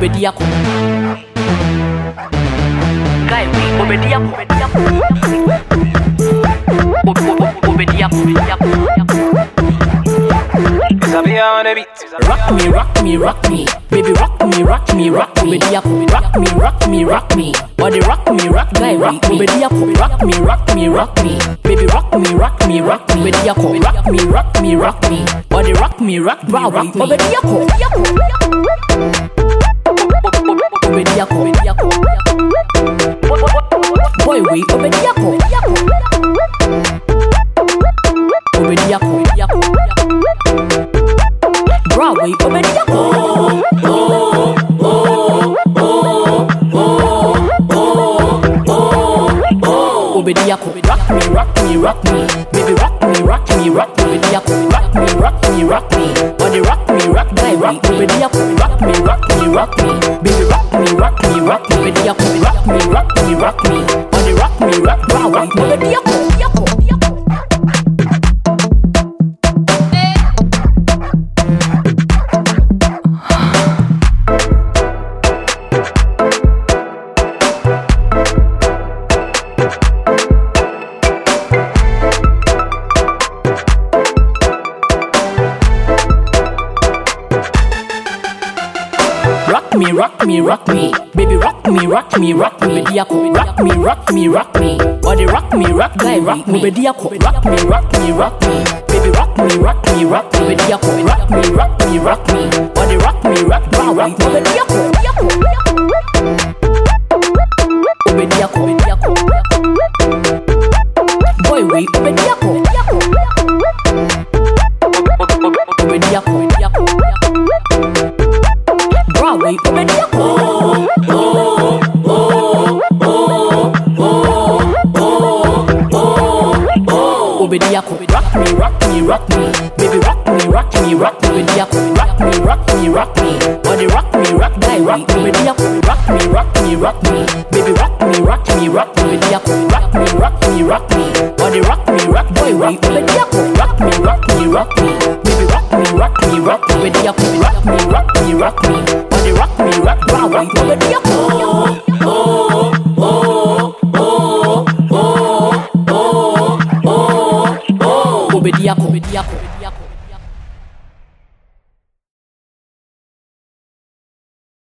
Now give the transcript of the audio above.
obedi ako. Guy, we obedi ako, obedi ako. Ob- ob- ob- Obedi ako, obedi ako. Sabia on the beat. Rock me, rock me, rock me. Baby, rock me, rock me, rock me. Obedi ako, rock me, rock me, rock me. Body rock me, rock guy, rock me. Obedi ako, rock me, rock me, rock me. Baby, rock me, rock me, rock me. Obedi ako, rock me, rock me, rock me. Body rock me, rock me, rock me. Obedi ako, obedi ako. Obedi Boy, we obedi ako, obedi ako. Obedi ako, obedi ako. Broadway, obedi ako. Obedi ako, rock me, rock me, rock me. Baby, rock me, rock me, rock me. Ako, rock me, rock me, rock me. Body rock me, rock guy, rock me. Rock me, rock me, rock me. Baby, rock me, rock me, rock me. Obedi ako, rock me, rock me, rock me. Body rock me, rock me, rock me. Rock me, rock me, rock me. Baby, rock me, rock me, rock me. Obedi ako, rock me, rock me, rock me. Body rock me, rock guy, rock me. Obedi ako, rock me, rock me, rock me. Baby, rock me, rock me, rock me. Obedi ako, rock me, rock me, rock me. Body rock me, rock me, rock me. Obedi Obedi ako, rock me, rock me, rock me. Baby, rock me, rock me, rock me. Obedi ako, rock me, rock me, rock me. Body rock me, rock guy, rock me. Obedi ako, rock me, rock me, rock me. Baby, rock me, rock me, rock me. Obedi ako, rock me, rock me, rock me. Body rock me, rock boy, rock me. Obedi ako, rock me, rock me, rock me. Baby, rock me, rock me, rock me. Obedi ako, rock me, rock me, rock me. Body rock me, rock boy, rock me. Obedi double.